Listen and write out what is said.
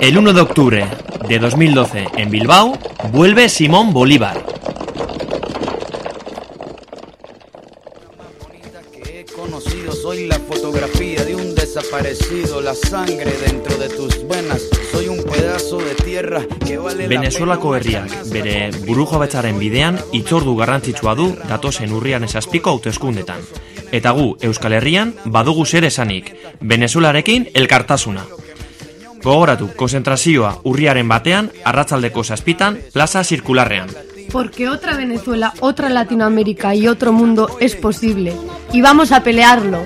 El 1 de octubre de 2012 en Bilbao vuelve Simón Bolívar. soy la fotografía de un desaparecido la sangre dentro de tus venas soy un pedazo de tierra que vale la Venezuelako herriak bere burujo betzaren bidean itzordu garrantzitsua du datozen urrian esazpiko hauteskundetan. Eta gu, Euskal Herrian, badugu zer esanik, Venezuelarekin elkartasuna. Gogoratu, konzentrazioa urriaren batean, arratzaldeko zazpitan, plaza zirkularrean. Porque otra Venezuela, otra Latinoamérica y otro mundo es posible. Y vamos a pelearlo.